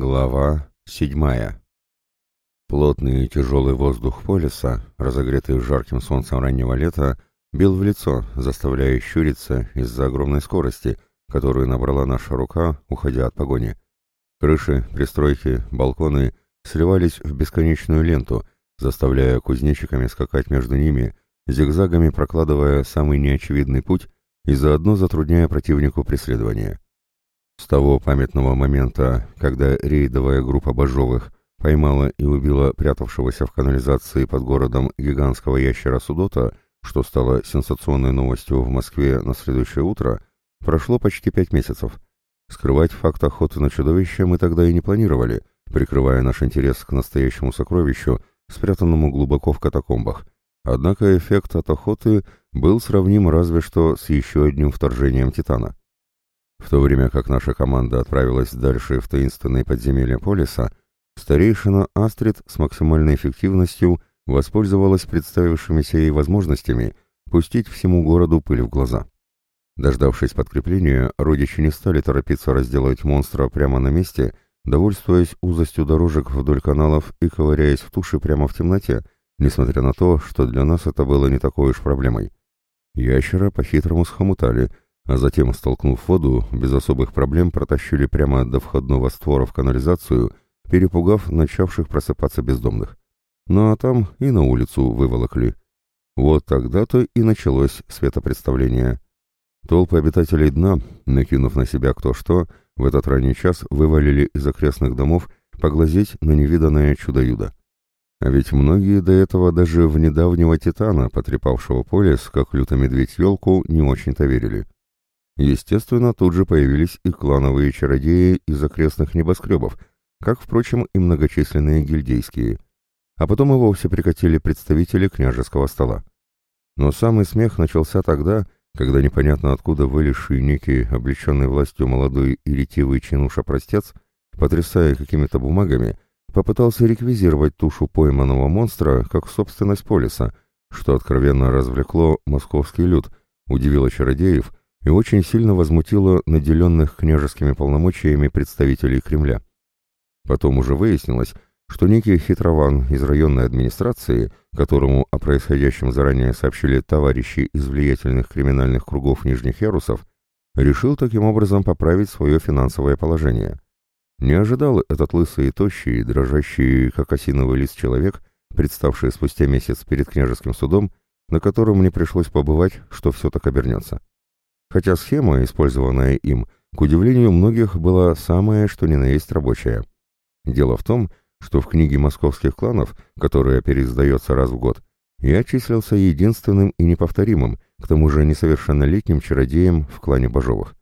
Глава седьмая. Плотный и тяжелый воздух полиса, разогретый жарким солнцем раннего лета, бил в лицо, заставляя щуриться из-за огромной скорости, которую набрала наша рука, уходя от погони. Крыши, пристройки, балконы сливались в бесконечную ленту, заставляя кузнечиками скакать между ними, зигзагами прокладывая самый неочевидный путь и заодно затрудняя противнику преследование. С того памятного момента, когда рейдовая группа Бажовых поймала и убила прятавшегося в канализации под городом гигантского ящера Судота, что стало сенсационной новостью в Москве на следующее утро, прошло почти пять месяцев. Скрывать факт охоты на чудовище мы тогда и не планировали, прикрывая наш интерес к настоящему сокровищу, спрятанному глубоко в катакомбах. Однако эффект от охоты был сравним разве что с еще одним вторжением Титана. В то время как наша команда отправилась дальше в таинственные подземелья Полиса, старейшина Астрид с максимальной эффективностью воспользовалась представившимися ей возможностями пустить всему городу пыль в глаза. Дождавшись подкрепления, родичи не стали торопиться разделывать монстра прямо на месте, довольствуясь узостью дорожек вдоль каналов и ковыряясь в туши прямо в темноте, несмотря на то, что для нас это было не такой уж проблемой. Ящера по-хитрому схомутали — а затем, столкнув воду, без особых проблем протащили прямо до входного створа в канализацию, перепугав начавших просыпаться бездомных. Ну а там и на улицу выволокли. Вот тогда-то и началось светопредставление. Толпы обитателей дна, накинув на себя кто что, в этот ранний час вывалили из окрестных домов поглазеть на невиданное чудо-юдо. А ведь многие до этого даже в недавнего Титана, потрепавшего полис, как лютый медведь елку, не очень-то верили. Естественно, тут же появились и клановые чародеи из окрестных небоскребов, как, впрочем, и многочисленные гильдейские. А потом и вовсе прикатили представители княжеского стола. Но самый смех начался тогда, когда непонятно откуда вылезший некий, облеченный властью молодой и ретивый чинуша-простец, потрясая какими-то бумагами, попытался реквизировать тушу пойманного монстра как собственность полиса, что откровенно развлекло московский люд, удивило чародеев и очень сильно возмутило наделенных княжескими полномочиями представителей Кремля. Потом уже выяснилось, что некий хитрован из районной администрации, которому о происходящем заранее сообщили товарищи из влиятельных криминальных кругов Нижних Ярусов, решил таким образом поправить свое финансовое положение. Не ожидал этот лысый и тощий, дрожащий, как осиновый лист человек, представший спустя месяц перед княжеским судом, на котором мне пришлось побывать, что все так обернется хотя схема, использованная им, к удивлению многих, была самая что ни на есть рабочая. Дело в том, что в книге московских кланов, которая переиздается раз в год, я числился единственным и неповторимым, к тому же несовершеннолетним чародеем в клане Бажовых.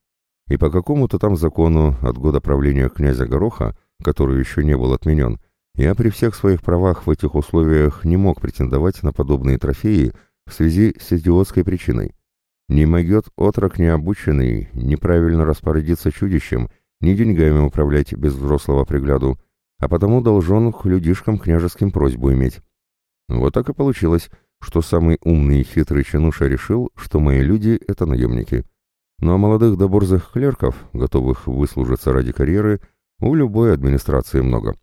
И по какому-то там закону от года правления князя Гороха, который еще не был отменен, я при всех своих правах в этих условиях не мог претендовать на подобные трофеи в связи с идиотской причиной. Не могет отрок необученный неправильно распорядиться чудищем, ни деньгами управлять без взрослого пригляду, а потому должен к людишкам княжеским просьбу иметь. Вот так и получилось, что самый умный и хитрый чинуша решил, что мои люди — это наемники. Ну а молодых да борзых клерков, готовых выслужиться ради карьеры, у любой администрации много.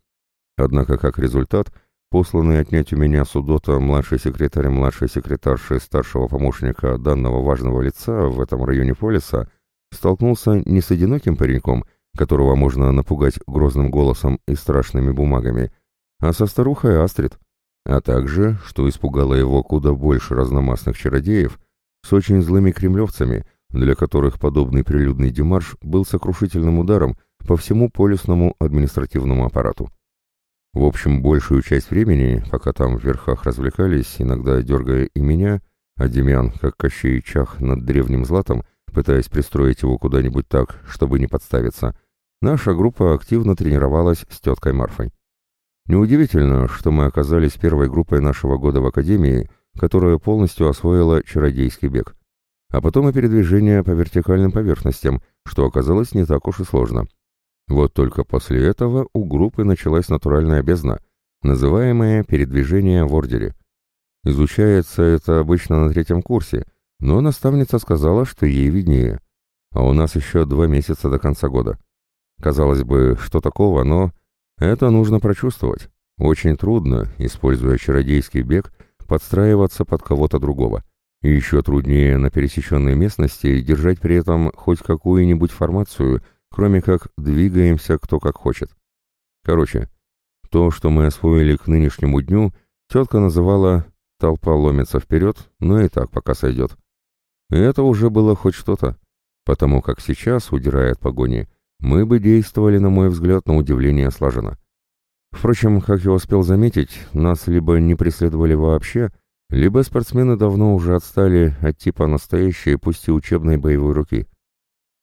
Однако, как результат, Посланный отнять у меня Судота младший секретарь младшей секретарши старшего помощника данного важного лица в этом районе полиса столкнулся не с одиноким пареньком, которого можно напугать грозным голосом и страшными бумагами, а со старухой Астрид, а также, что испугало его куда больше разномастных чародеев, с очень злыми кремлевцами, для которых подобный прилюдный демарш был сокрушительным ударом по всему полисному административному аппарату. В общем, большую часть времени, пока там в верхах развлекались, иногда дергая и меня, а Демьян, как Кощей чах над древним златом, пытаясь пристроить его куда-нибудь так, чтобы не подставиться, наша группа активно тренировалась с теткой Марфой. Неудивительно, что мы оказались первой группой нашего года в Академии, которая полностью освоила чародейский бег. А потом и передвижение по вертикальным поверхностям, что оказалось не так уж и сложно. Вот только после этого у группы началась натуральная бездна, называемая передвижение в ордере. Изучается это обычно на третьем курсе, но наставница сказала, что ей виднее. А у нас еще два месяца до конца года. Казалось бы, что такого, но Это нужно прочувствовать. Очень трудно, используя чародейский бег, подстраиваться под кого-то другого. И еще труднее на пересеченной местности держать при этом хоть какую-нибудь формацию, кроме как двигаемся кто как хочет. Короче, то, что мы освоили к нынешнему дню, тетка называла «толпа ломится вперед», но и так пока сойдет. И это уже было хоть что-то, потому как сейчас, удирая от погони, мы бы действовали, на мой взгляд, на удивление слаженно. Впрочем, как я успел заметить, нас либо не преследовали вообще, либо спортсмены давно уже отстали от типа настоящей, пусть и учебной боевой руки.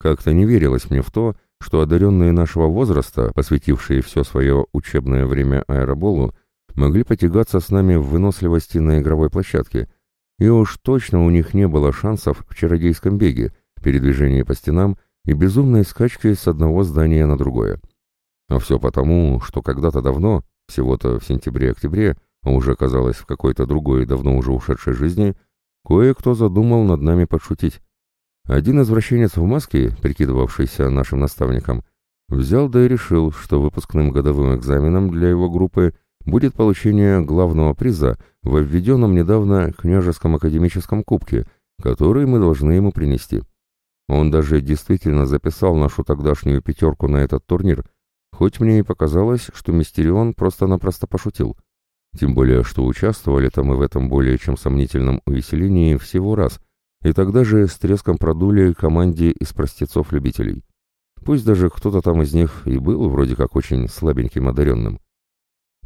Как-то не верилось мне в то, что одаренные нашего возраста, посвятившие все свое учебное время аэроболу, могли потягаться с нами в выносливости на игровой площадке, и уж точно у них не было шансов в чародейском беге, передвижении по стенам и безумной скачке с одного здания на другое. А все потому, что когда-то давно, всего-то в сентябре-октябре, а уже казалось в какой-то другой, давно уже ушедшей жизни, кое-кто задумал над нами подшутить. Один извращенец в маске, прикидывавшийся нашим наставником, взял да и решил, что выпускным годовым экзаменом для его группы будет получение главного приза в введенном недавно княжеском академическом кубке, который мы должны ему принести. Он даже действительно записал нашу тогдашнюю пятерку на этот турнир, хоть мне и показалось, что Мистерион просто-напросто пошутил. Тем более, что участвовали там мы в этом более чем сомнительном увеселении всего раз, и тогда же с треском продули команде из простецов-любителей. Пусть даже кто-то там из них и был вроде как очень слабеньким одаренным.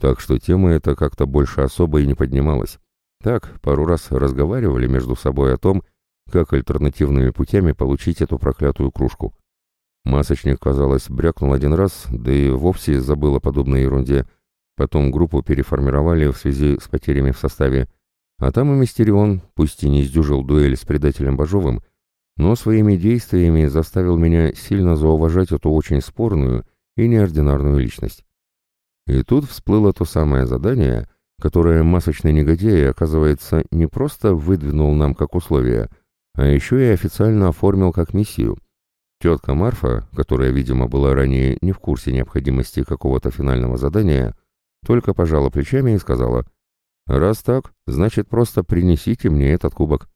Так что тема эта как-то больше особо и не поднималась. Так, пару раз разговаривали между собой о том, как альтернативными путями получить эту проклятую кружку. Масочник, казалось, брякнул один раз, да и вовсе забыл о подобной ерунде. Потом группу переформировали в связи с потерями в составе. А там и Мистерион, пусть и не сдюжил дуэль с предателем Бажовым, но своими действиями заставил меня сильно зауважать эту очень спорную и неординарную личность. И тут всплыло то самое задание, которое масочный негодяй, оказывается, не просто выдвинул нам как условие — а еще и официально оформил как миссию. Тетка Марфа, которая, видимо, была ранее не в курсе необходимости какого-то финального задания, только пожала плечами и сказала, «Раз так, значит, просто принесите мне этот кубок».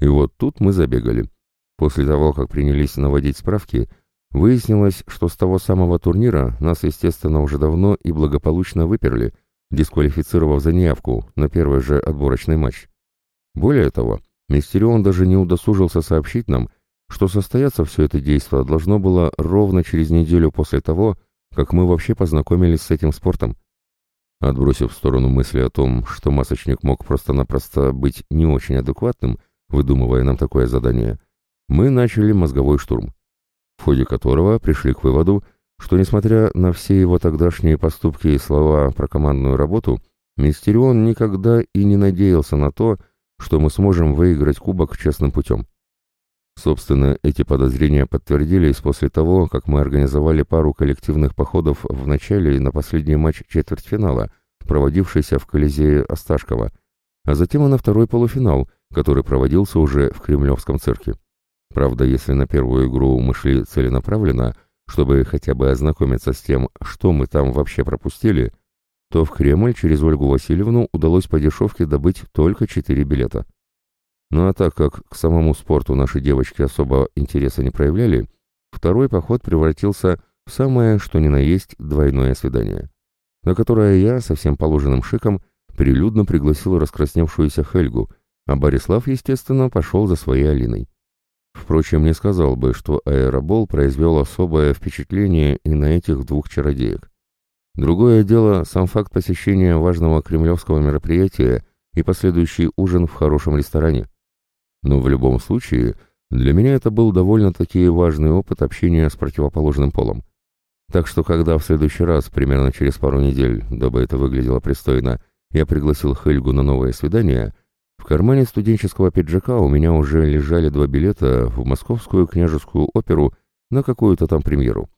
И вот тут мы забегали. После того, как принялись наводить справки, выяснилось, что с того самого турнира нас, естественно, уже давно и благополучно выперли, дисквалифицировав за неявку на первый же отборочный матч. Более того, Мистерион даже не удосужился сообщить нам, что состояться все это действо должно было ровно через неделю после того, как мы вообще познакомились с этим спортом. Отбросив в сторону мысли о том, что масочник мог просто-напросто быть не очень адекватным, выдумывая нам такое задание, мы начали мозговой штурм, в ходе которого пришли к выводу, что, несмотря на все его тогдашние поступки и слова про командную работу, Мистерион никогда и не надеялся на то, что мы сможем выиграть кубок честным путем. Собственно, эти подозрения подтвердились после того, как мы организовали пару коллективных походов в начале и на последний матч четвертьфинала, проводившийся в Колизее Осташкова, а затем и на второй полуфинал, который проводился уже в Кремлевском цирке. Правда, если на первую игру мы шли целенаправленно, чтобы хотя бы ознакомиться с тем, что мы там вообще пропустили – то в Кремль через Ольгу Васильевну удалось по дешевке добыть только четыре билета. Ну а так как к самому спорту наши девочки особо интереса не проявляли, второй поход превратился в самое, что ни на есть, двойное свидание, на которое я со всем положенным шиком прилюдно пригласил раскрасневшуюся Хельгу, а Борислав, естественно, пошел за своей Алиной. Впрочем, не сказал бы, что аэробол произвел особое впечатление и на этих двух чародеек. Другое дело сам факт посещения важного кремлевского мероприятия и последующий ужин в хорошем ресторане. Но в любом случае, для меня это был довольно-таки важный опыт общения с противоположным полом. Так что, когда в следующий раз, примерно через пару недель, дабы это выглядело пристойно, я пригласил Хельгу на новое свидание, в кармане студенческого пиджака у меня уже лежали два билета в Московскую княжескую оперу на какую-то там премьеру.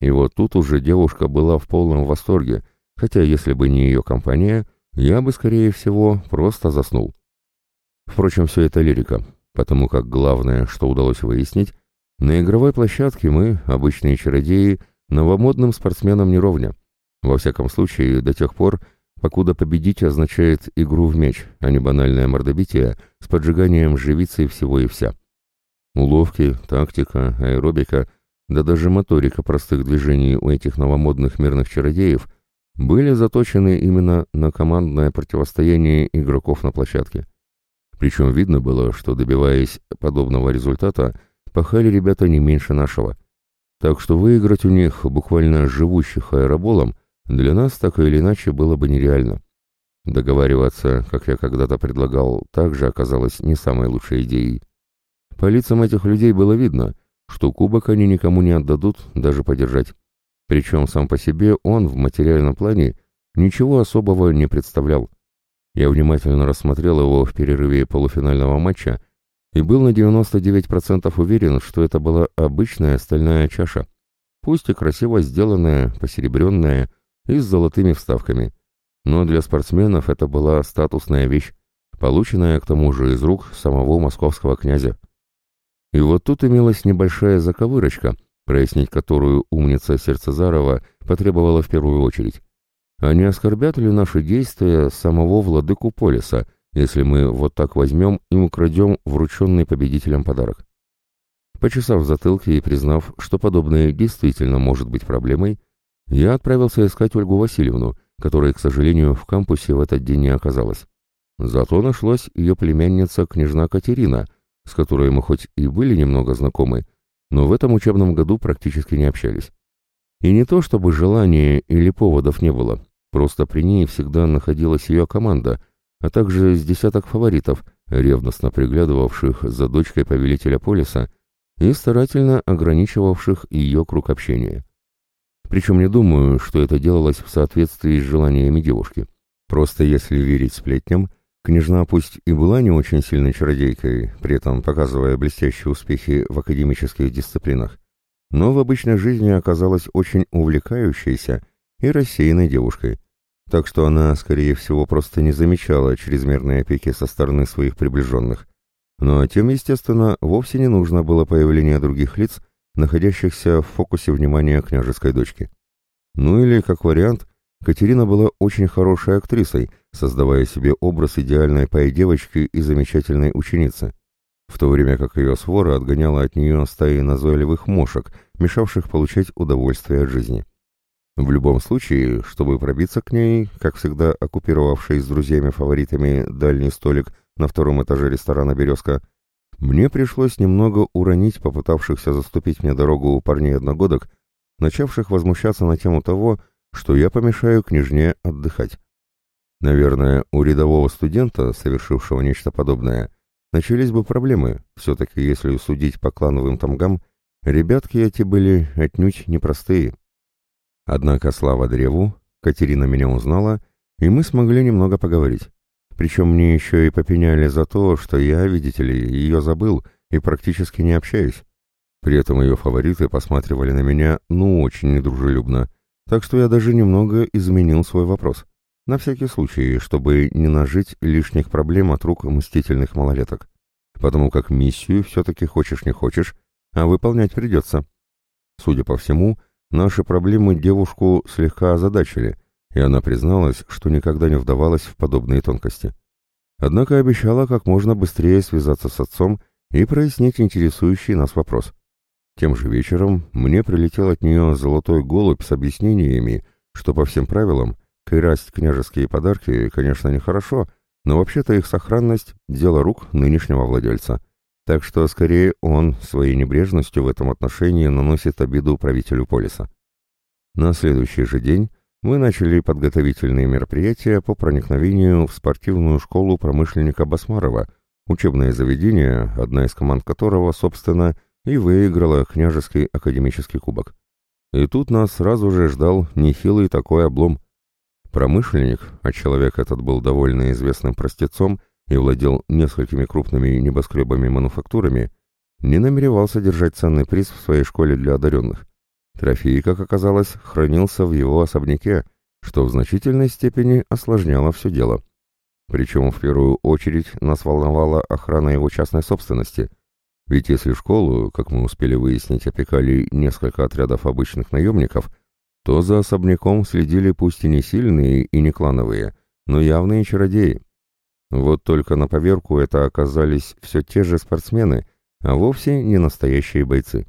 И вот тут уже девушка была в полном восторге, хотя если бы не ее компания, я бы, скорее всего, просто заснул. Впрочем, все это лирика, потому как главное, что удалось выяснить, на игровой площадке мы, обычные чародеи, новомодным спортсменам не ровня. Во всяком случае, до тех пор, покуда победить означает игру в мяч, а не банальное мордобитие с поджиганием живицы всего и вся. Уловки, тактика, аэробика, да даже моторика простых движений у этих новомодных мирных чародеев были заточены именно на командное противостояние игроков на площадке. Причем видно было, что, добиваясь подобного результата, пахали ребята не меньше нашего. Так что выиграть у них, буквально живущих аэроболом, для нас так или иначе было бы нереально. Договариваться, как я когда-то предлагал, также оказалось не самой лучшей идеей. По лицам этих людей было видно, что кубок они никому не отдадут, даже подержать. Причем сам по себе он в материальном плане ничего особого не представлял. Я внимательно рассмотрел его в перерыве полуфинального матча и был на 99% уверен, что это была обычная стальная чаша, пусть и красиво сделанная, посеребренная и с золотыми вставками. Но для спортсменов это была статусная вещь, полученная к тому же из рук самого московского князя. И вот тут имелась небольшая заковырочка, прояснить которую умница Сердцезарова потребовала в первую очередь. А не оскорбят ли наши действия самого владыку Полиса, если мы вот так возьмем и украдем врученный победителям подарок? Почесав в затылке и признав, что подобное действительно может быть проблемой, я отправился искать Ольгу Васильевну, которой, к сожалению, в кампусе в этот день не оказалось. Зато нашлась ее племянница княжна Катерина, с которой мы хоть и были немного знакомы, но в этом учебном году практически не общались. И не то чтобы желания или поводов не было, просто при ней всегда находилась ее команда, а также с десяток фаворитов, ревностно приглядывавших за дочкой повелителя полиса и старательно ограничивавших ее круг общения. Причем не думаю, что это делалось в соответствии с желаниями девушки. Просто если верить сплетням, княжна пусть и была не очень сильной чародейкой, при этом показывая блестящие успехи в академических дисциплинах, но в обычной жизни оказалась очень увлекающейся и рассеянной девушкой. Так что она, скорее всего, просто не замечала чрезмерной опеки со стороны своих приближенных. Но тем, естественно, вовсе не нужно было появление других лиц, находящихся в фокусе внимания княжеской дочки. Ну или, как вариант, Катерина была очень хорошей актрисой, создавая себе образ идеальной пай-девочки и замечательной ученицы, в то время как ее свора отгоняла от нее стаи назойливых мошек, мешавших получать удовольствие от жизни. В любом случае, чтобы пробиться к ней, как всегда оккупировавший с друзьями-фаворитами дальний столик на втором этаже ресторана «Березка», мне пришлось немного уронить попытавшихся заступить мне дорогу парней-одногодок, начавших возмущаться на тему того, что я помешаю княжне отдыхать. Наверное, у рядового студента, совершившего нечто подобное, начались бы проблемы. Все-таки, если судить по клановым тамгам, ребятки эти были отнюдь непростые. Однако, слава древу, Катерина меня узнала, и мы смогли немного поговорить. Причем мне еще и попеняли за то, что я, видите ли, ее забыл и практически не общаюсь. При этом ее фавориты посматривали на меня ну очень недружелюбно, так что я даже немного изменил свой вопрос. На всякий случай, чтобы не нажить лишних проблем от рук мстительных малолеток. Потому как миссию все-таки хочешь не хочешь, а выполнять придется. Судя по всему, наши проблемы девушку слегка озадачили, и она призналась, что никогда не вдавалась в подобные тонкости. Однако обещала как можно быстрее связаться с отцом и прояснить интересующий нас вопрос. Тем же вечером мне прилетел от нее золотой голубь с объяснениями, что по всем правилам красть княжеские подарки, конечно, нехорошо, но вообще-то их сохранность – дело рук нынешнего владельца. Так что скорее он своей небрежностью в этом отношении наносит обиду правителю полиса. На следующий же день мы начали подготовительные мероприятия по проникновению в спортивную школу промышленника Басмарова, учебное заведение, одна из команд которого, собственно, и выиграла княжеский академический кубок. И тут нас сразу же ждал нехилый такой облом. Промышленник, а человек этот был довольно известным простецом и владел несколькими крупными небоскребами-мануфактурами, не намеревался держать ценный приз в своей школе для одаренных. Трофей, как оказалось, хранился в его особняке, что в значительной степени осложняло все дело. Причем в первую очередь нас волновала охрана его частной собственности. Ведь если школу, как мы успели выяснить, опекали несколько отрядов обычных наемников, то за особняком следили пусть и не сильные, и не клановые, но явные чародеи. Вот только на поверку это оказались все те же спортсмены, а вовсе не настоящие бойцы.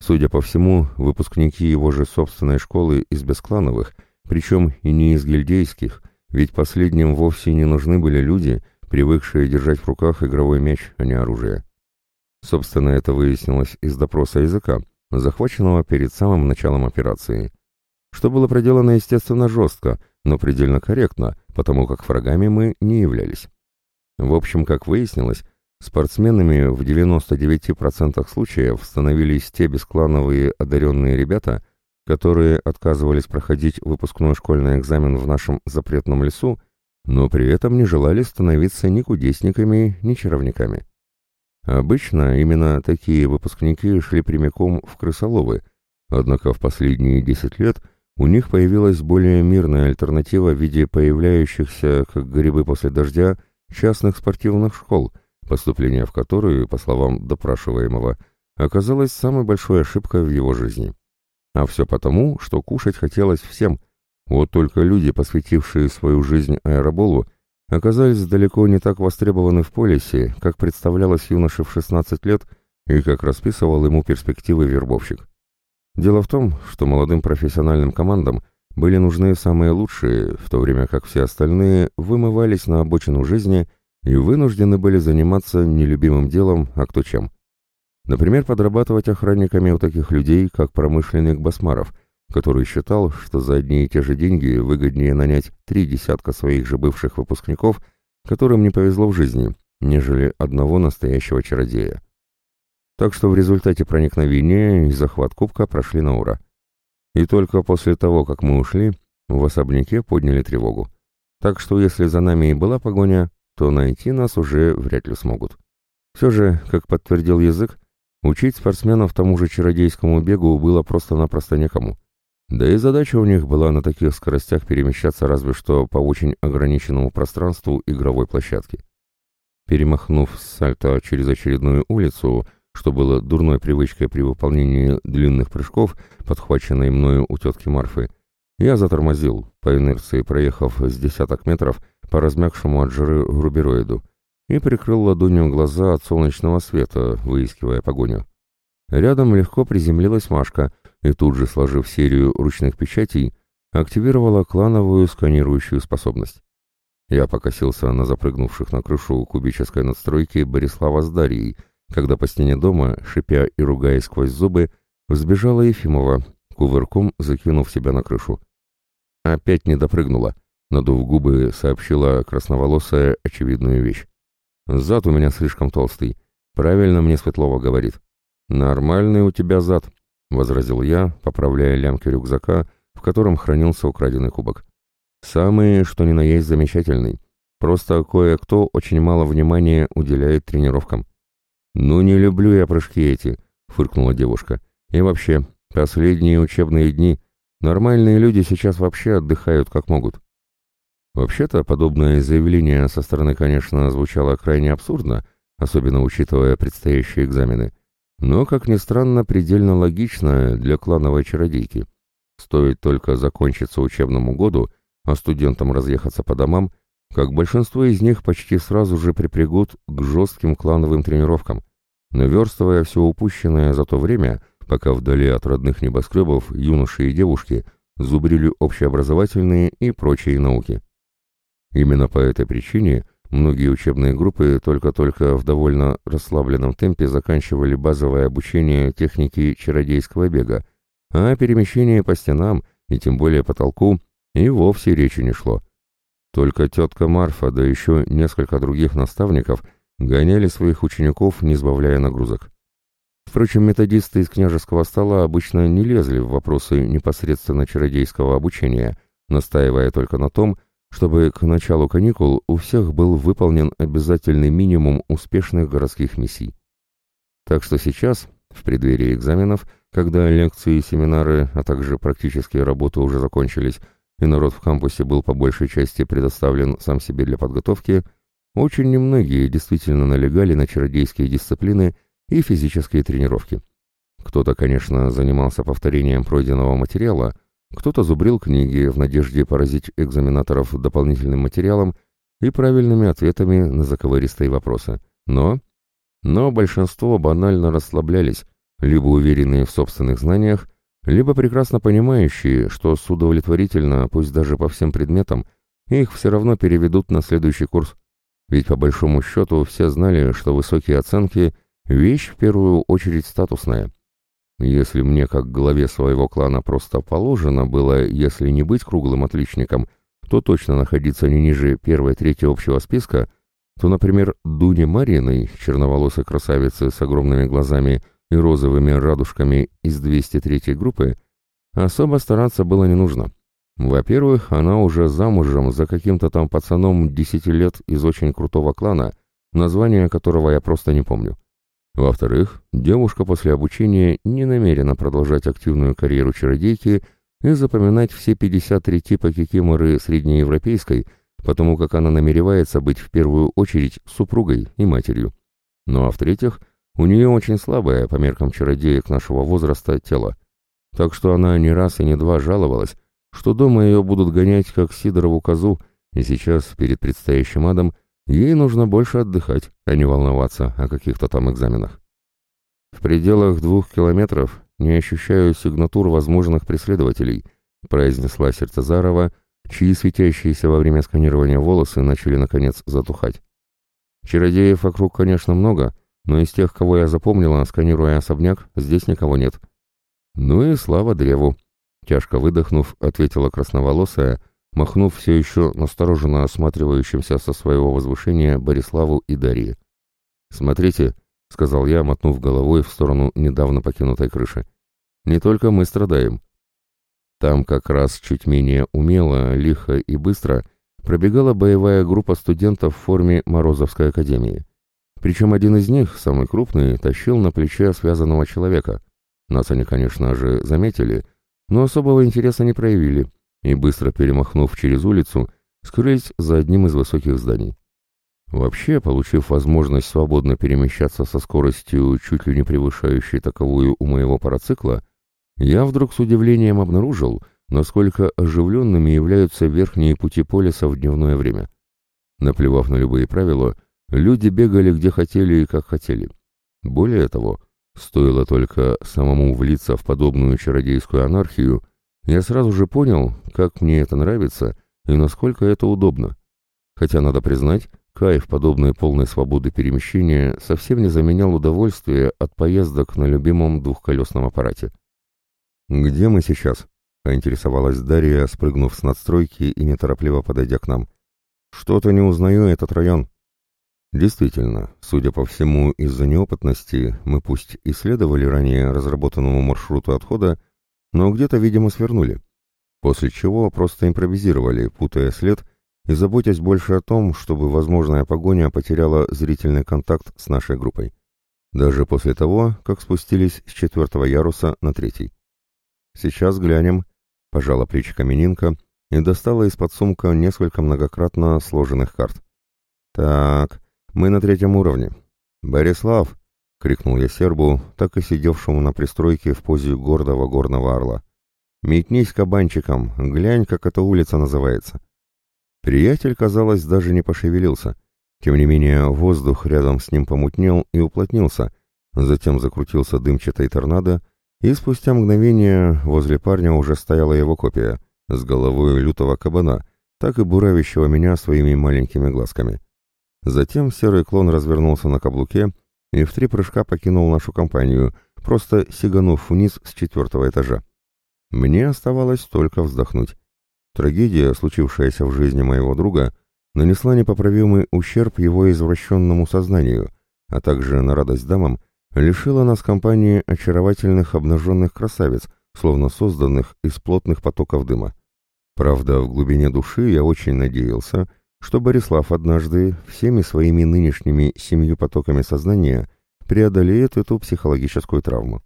Судя по всему, выпускники его же собственной школы из бесклановых, причем и не из гильдейских, ведь последним вовсе не нужны были люди, привыкшие держать в руках игровой мяч, а не оружие. Собственно, это выяснилось из допроса языка, захваченного перед самым началом операции. Что было проделано, естественно, жестко, но предельно корректно, потому как врагами мы не являлись. В общем, как выяснилось, спортсменами в 99% случаев становились те бесклановые одаренные ребята, которые отказывались проходить выпускной школьный экзамен в нашем запретном лесу, но при этом не желали становиться ни кудесниками, ни чаровниками. Обычно именно такие выпускники шли прямиком в крысоловы, однако в последние 10 лет – у них появилась более мирная альтернатива в виде появляющихся, как грибы после дождя, частных спортивных школ, поступление в которые, по словам допрашиваемого, оказалось самой большой ошибкой в его жизни. А все потому, что кушать хотелось всем. Вот только люди, посвятившие свою жизнь аэроболу, оказались далеко не так востребованы в полисе, как представлялось юноше в 16 лет и как расписывал ему перспективы вербовщик. Дело в том, что молодым профессиональным командам были нужны самые лучшие, в то время как все остальные вымывались на обочину жизни и вынуждены были заниматься нелюбимым делом, а кто чем. Например, подрабатывать охранниками у таких людей, как промышленник Басмаров, который считал, что за одни и те же деньги выгоднее нанять три десятка своих же бывших выпускников, которым не повезло в жизни, нежели одного настоящего чародея. Так что в результате проникновения и захват кубка прошли на ура. И только после того, как мы ушли, в особняке подняли тревогу. Так что если за нами и была погоня, то найти нас уже вряд ли смогут. Все же, как подтвердил язык, учить спортсменов тому же чародейскому бегу было просто-напросто некому. Да и задача у них была на таких скоростях перемещаться разве что по очень ограниченному пространству игровой площадки. Перемахнув с сальто через очередную улицу, что было дурной привычкой при выполнении длинных прыжков, подхваченной мною у тетки Марфы, я затормозил, по инерции проехав с десяток метров по размягшему от жиры грубероиду, и прикрыл ладонью глаза от солнечного света, выискивая погоню. Рядом легко приземлилась Машка и тут же, сложив серию ручных печатей, активировала клановую сканирующую способность. Я покосился на запрыгнувших на крышу кубической надстройки Борислава с Дарьей, когда по стене дома, шипя и ругаясь сквозь зубы, взбежала Ефимова, кувырком закинув себя на крышу. Опять не допрыгнула, надув губы, сообщила красноволосая очевидную вещь. «Зад у меня слишком толстый. Правильно мне Светлова говорит». «Нормальный у тебя зад», — возразил я, поправляя лямки рюкзака, в котором хранился украденный кубок. «Самый, что ни на есть, замечательный. Просто кое-кто очень мало внимания уделяет тренировкам. «Ну, не люблю я прыжки эти», — фыркнула девушка. «И вообще, последние учебные дни. Нормальные люди сейчас вообще отдыхают как могут». Вообще-то, подобное заявление со стороны, конечно, звучало крайне абсурдно, особенно учитывая предстоящие экзамены, но, как ни странно, предельно логично для клановой чародейки. Стоит только закончиться учебному году, а студентам разъехаться по домам, как большинство из них почти сразу же припрягут к жестким клановым тренировкам наверстывая все упущенное за то время, пока вдали от родных небоскребов юноши и девушки зубрили общеобразовательные и прочие науки. Именно по этой причине многие учебные группы только-только в довольно расслабленном темпе заканчивали базовое обучение техники чародейского бега, а о перемещении по стенам и тем более потолку и вовсе речи не шло. Только тетка Марфа, да еще несколько других наставников – гоняли своих учеников, не сбавляя нагрузок. Впрочем, методисты из княжеского стола обычно не лезли в вопросы непосредственно чародейского обучения, настаивая только на том, чтобы к началу каникул у всех был выполнен обязательный минимум успешных городских миссий. Так что сейчас, в преддверии экзаменов, когда лекции семинары, а также практические работы уже закончились, и народ в кампусе был по большей части предоставлен сам себе для подготовки – очень немногие действительно налегали на чародейские дисциплины и физические тренировки. Кто-то, конечно, занимался повторением пройденного материала, кто-то зубрил книги в надежде поразить экзаменаторов дополнительным материалом и правильными ответами на заковыристые вопросы. Но... Но большинство банально расслаблялись, либо уверенные в собственных знаниях, либо прекрасно понимающие, что судовлетворительно, пусть даже по всем предметам, их все равно переведут на следующий курс. Ведь по большому счету все знали, что высокие оценки – вещь в первую очередь статусная. Если мне, как главе своего клана, просто положено было, если не быть круглым отличником, то точно находиться не ниже первой трети общего списка, то, например, Дуне Мариной, черноволосой красавицы с огромными глазами и розовыми радужками из 203 группы, особо стараться было не нужно. Во-первых, она уже замужем за каким-то там пацаном 10 лет из очень крутого клана, название которого я просто не помню. Во-вторых, девушка после обучения не намерена продолжать активную карьеру чародейки и запоминать все 53 типа кикиморы среднеевропейской, потому как она намеревается быть в первую очередь супругой и матерью. Ну а в-третьих, у нее очень слабое, по меркам чародеек нашего возраста, тело. Так что она не раз и не два жаловалась, что дома ее будут гонять как Сидорову козу, и сейчас, перед предстоящим адом, Ей нужно больше отдыхать, а не волноваться о каких-то там экзаменах. В пределах двух километров не ощущаю сигнатур возможных преследователей, произнесла Сердцезарова, чьи светящиеся во время сканирования волосы начали наконец затухать. Чародеев вокруг, конечно, много, но из тех, кого я запомнила, сканируя особняк, здесь никого нет. Ну и слава древу. Тяжко выдохнув, ответила красноволосая, махнув все еще настороженно осматривающимся со своего возвышения Бориславу и Дарье. «Смотрите», — сказал я, мотнув головой в сторону недавно покинутой крыши, — «не только мы страдаем». Там как раз чуть менее умело, лихо и быстро пробегала боевая группа студентов в форме Морозовской академии. Причем один из них, самый крупный, тащил на плече связанного человека. Нас они, конечно же, заметили, но особого интереса не проявили, и, быстро перемахнув через улицу, скрылись за одним из высоких зданий. Вообще, получив возможность свободно перемещаться со скоростью, чуть ли не превышающей таковую у моего парацикла, я вдруг с удивлением обнаружил, насколько оживленными являются верхние пути полиса в дневное время. Наплевав на любые правила, люди бегали где хотели и как хотели. Более того, стоило только самому влиться в подобную чародейскую анархию, я сразу же понял, как мне это нравится и насколько это удобно. Хотя, надо признать, кайф подобной полной свободы перемещения совсем не заменял удовольствие от поездок на любимом двухколесном аппарате. «Где мы сейчас?» — поинтересовалась Дарья, спрыгнув с надстройки и неторопливо подойдя к нам. «Что-то не узнаю этот район». Действительно, судя по всему, из-за неопытности мы пусть исследовали ранее разработанному маршруту отхода, но где-то, видимо, свернули. После чего просто импровизировали, путая след и заботясь больше о том, чтобы возможная погоня потеряла зрительный контакт с нашей группой. Даже после того, как спустились с четвертого яруса на третий. «Сейчас глянем», — пожала плечиками Нинка и достала из-под сумка несколько многократно сложенных карт. «Так, мы на третьем уровне. Борислав, — крикнул я сербу, так и сидевшему на пристройке в позе гордого горного орла. «Метнись кабанчиком, глянь, как эта улица называется». Приятель, казалось, даже не пошевелился. Тем не менее, воздух рядом с ним помутнел и уплотнился, затем закрутился дымчатый торнадо, и спустя мгновение возле парня уже стояла его копия, с головой лютого кабана, так и буравящего меня своими маленькими глазками. Затем серый клон развернулся на каблуке и в три прыжка покинул нашу компанию, просто сиганув вниз с четвертого этажа. Мне оставалось только вздохнуть. Трагедия, случившаяся в жизни моего друга, нанесла непоправимый ущерб его извращенному сознанию, а также, на радость дамам, лишила нас компании очаровательных обнаженных красавиц, словно созданных из плотных потоков дыма. Правда, в глубине души я очень надеялся, что Борислав однажды всеми своими нынешними семью потоками сознания преодолеет эту психологическую травму.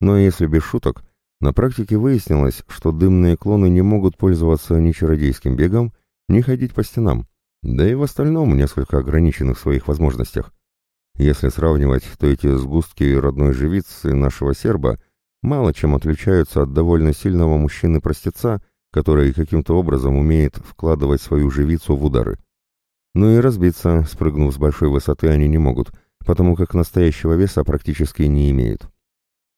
Но если без шуток, на практике выяснилось, что дымные клоны не могут пользоваться ни чародейским бегом, ни ходить по стенам, да и в остальном несколько ограничены в своих возможностях. Если сравнивать, то эти сгустки родной живицы нашего серба мало чем отличаются от довольно сильного мужчины-простеца, который каким-то образом умеет вкладывать свою живицу в удары. Ну и разбиться, спрыгнув с большой высоты, они не могут, потому как настоящего веса практически не имеют.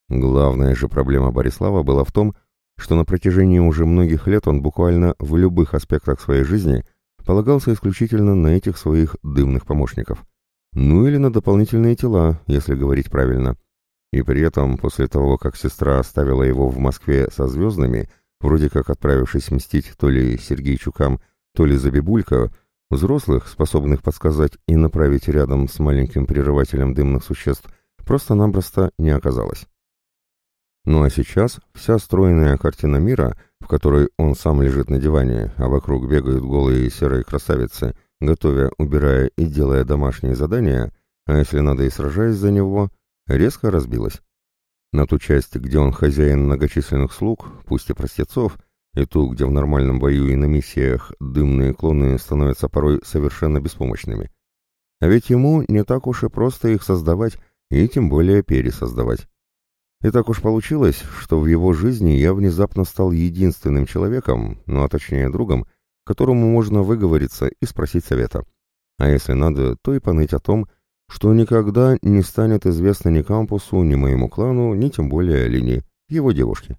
Главная же проблема Борислава была в том, что на протяжении уже многих лет он буквально в любых аспектах своей жизни полагался исключительно на этих своих дымных помощников. Ну или на дополнительные тела, если говорить правильно. И при этом, после того, как сестра оставила его в Москве со звездными, вроде как отправившись мстить то ли Сергейчукам, то ли за Бибулька, взрослых, способных подсказать и направить рядом с маленьким прерывателем дымных существ, просто-напросто не оказалось. Ну а сейчас вся стройная картина мира, в которой он сам лежит на диване, а вокруг бегают голые серые красавицы, готовя, убирая и делая домашние задания, а если надо и сражаясь за него, резко разбилась. На ту часть, где он хозяин многочисленных слуг, пусть и простецов, и ту, где в нормальном бою и на миссиях дымные клоны становятся порой совершенно беспомощными. А ведь ему не так уж и просто их создавать, и тем более пересоздавать. И так уж получилось, что в его жизни я внезапно стал единственным человеком, ну а точнее другом, которому можно выговориться и спросить совета. А если надо, то и поныть о том, что никогда не станет известно ни кампусу, ни моему клану, ни тем более Алине, его девушке.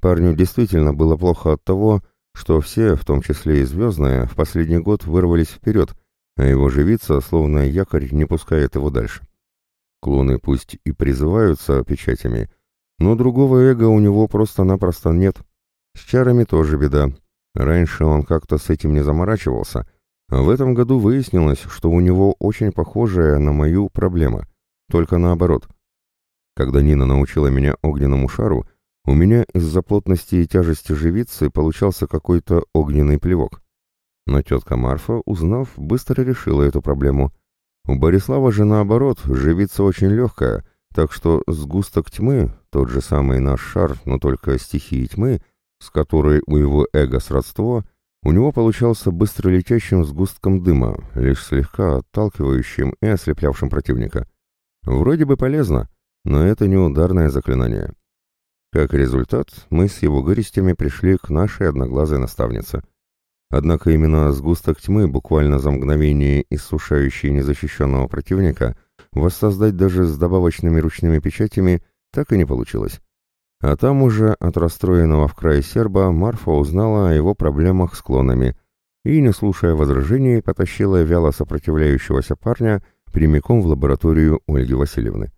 Парню действительно было плохо от того, что все, в том числе и звездные, в последний год вырвались вперед, а его живица, словно якорь, не пускает его дальше. Клоны пусть и призываются печатями, но другого эго у него просто-напросто нет. С чарами тоже беда. Раньше он как-то с этим не заморачивался, в этом году выяснилось, что у него очень похожая на мою проблема, только наоборот. Когда Нина научила меня огненному шару, у меня из-за плотности и тяжести живицы получался какой-то огненный плевок. Но тетка Марфа, узнав, быстро решила эту проблему — у Борислава же наоборот, живица очень легкая, так что сгусток тьмы, тот же самый наш шар, но только стихии тьмы, с которой у его эго сродство, у него получался быстро летящим сгустком дыма, лишь слегка отталкивающим и ослеплявшим противника. Вроде бы полезно, но это не ударное заклинание. Как результат, мы с его гористями пришли к нашей одноглазой наставнице — Однако именно сгусток тьмы, буквально за мгновение иссушающий незащищенного противника, воссоздать даже с добавочными ручными печатями так и не получилось. А там уже от расстроенного в крае серба Марфа узнала о его проблемах с клонами и, не слушая возражений, потащила вяло сопротивляющегося парня прямиком в лабораторию Ольги Васильевны.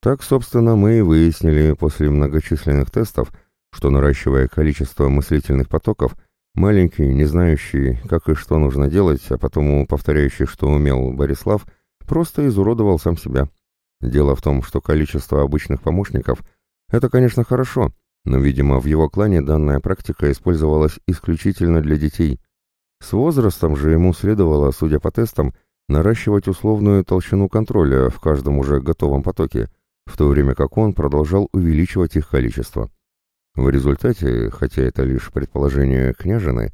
Так, собственно, мы и выяснили после многочисленных тестов, что наращивая количество мыслительных потоков – Маленький, не знающий, как и что нужно делать, а потому повторяющий, что умел Борислав, просто изуродовал сам себя. Дело в том, что количество обычных помощников – это, конечно, хорошо, но, видимо, в его клане данная практика использовалась исключительно для детей. С возрастом же ему следовало, судя по тестам, наращивать условную толщину контроля в каждом уже готовом потоке, в то время как он продолжал увеличивать их количество. В результате, хотя это лишь предположение княжины,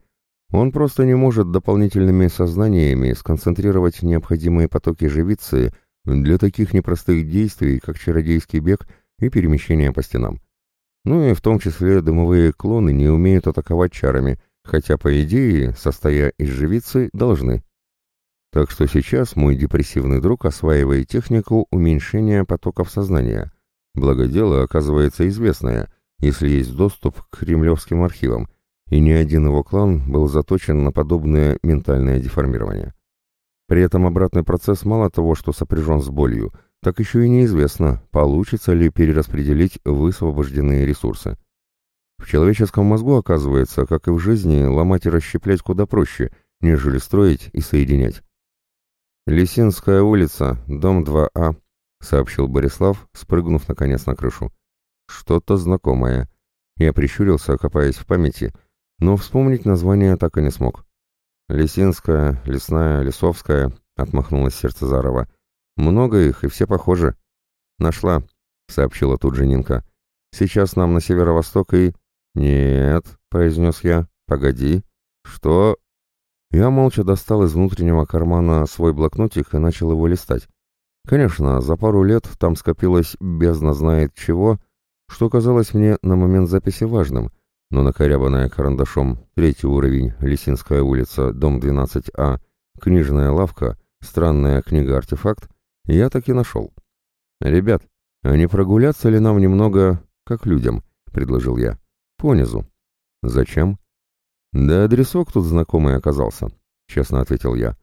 он просто не может дополнительными сознаниями сконцентрировать необходимые потоки живицы для таких непростых действий, как чародейский бег и перемещение по стенам. Ну и в том числе дымовые клоны не умеют атаковать чарами, хотя, по идее, состоя из живицы, должны. Так что сейчас мой депрессивный друг осваивает технику уменьшения потоков сознания. Благо дело оказывается известное, если есть доступ к кремлевским архивам, и ни один его клан был заточен на подобное ментальное деформирование. При этом обратный процесс мало того, что сопряжен с болью, так еще и неизвестно, получится ли перераспределить высвобожденные ресурсы. В человеческом мозгу, оказывается, как и в жизни, ломать и расщеплять куда проще, нежели строить и соединять. «Лисинская улица, дом 2А», — сообщил Борислав, спрыгнув наконец на крышу. Что-то знакомое. Я прищурился, копаясь в памяти, но вспомнить название так и не смог. «Лисинская, лесная, лесовская», — отмахнулась сердце Зарова. «Много их, и все похожи». «Нашла», — сообщила тут же Нинка. «Сейчас нам на северо-восток и...» «Нет», — произнес я. «Погоди». «Что?» Я молча достал из внутреннего кармана свой блокнотик и начал его листать. Конечно, за пару лет там скопилось бездна знает чего, что казалось мне на момент записи важным, но накорябанная карандашом третий уровень, Лисинская улица, дом 12А, книжная лавка, странная книга-артефакт, я таки нашел. «Ребят, а не прогуляться ли нам немного, как людям?» — предложил я. «Понизу». «Зачем?» «Да адресок тут знакомый оказался», — честно ответил я.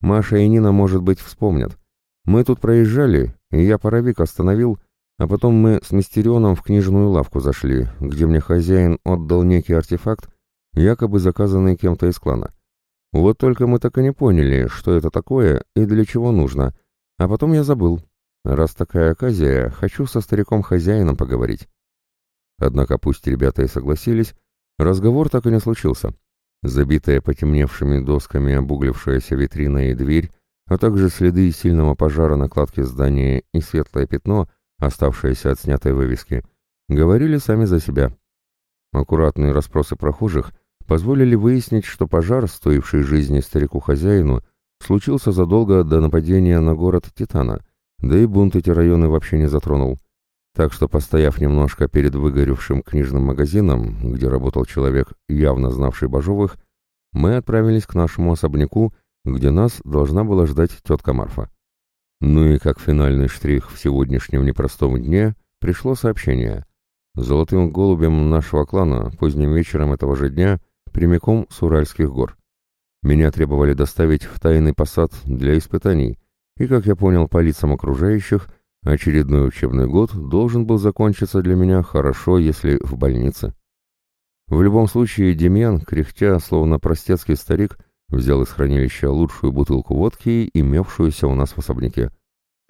«Маша и Нина, может быть, вспомнят. Мы тут проезжали, и я паровик остановил, а потом мы с Мистерионом в книжную лавку зашли, где мне хозяин отдал некий артефакт, якобы заказанный кем-то из клана. Вот только мы так и не поняли, что это такое и для чего нужно, а потом я забыл. Раз такая оказия, хочу со стариком-хозяином поговорить. Однако пусть ребята и согласились, разговор так и не случился. Забитая потемневшими досками обуглившаяся витрина и дверь, а также следы сильного пожара на кладке здания и светлое пятно — оставшиеся от снятой вывески, говорили сами за себя. Аккуратные расспросы прохожих позволили выяснить, что пожар, стоивший жизни старику-хозяину, случился задолго до нападения на город Титана, да и бунт эти районы вообще не затронул. Так что, постояв немножко перед выгоревшим книжным магазином, где работал человек, явно знавший Бажовых, мы отправились к нашему особняку, где нас должна была ждать тетка Марфа. Ну и как финальный штрих в сегодняшнем непростом дне пришло сообщение. Золотым голубем нашего клана поздним вечером этого же дня прямиком с Уральских гор. Меня требовали доставить в тайный посад для испытаний, и, как я понял по лицам окружающих, очередной учебный год должен был закончиться для меня хорошо, если в больнице. В любом случае, Демьян, кряхтя, словно простецкий старик, Взял из хранилища лучшую бутылку водки, имевшуюся у нас в особняке.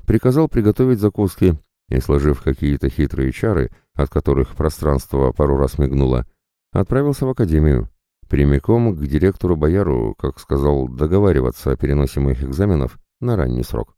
Приказал приготовить закуски и, сложив какие-то хитрые чары, от которых пространство пару раз мигнуло, отправился в академию. Прямиком к директору Бояру, как сказал, договариваться о переносе моих экзаменов на ранний срок.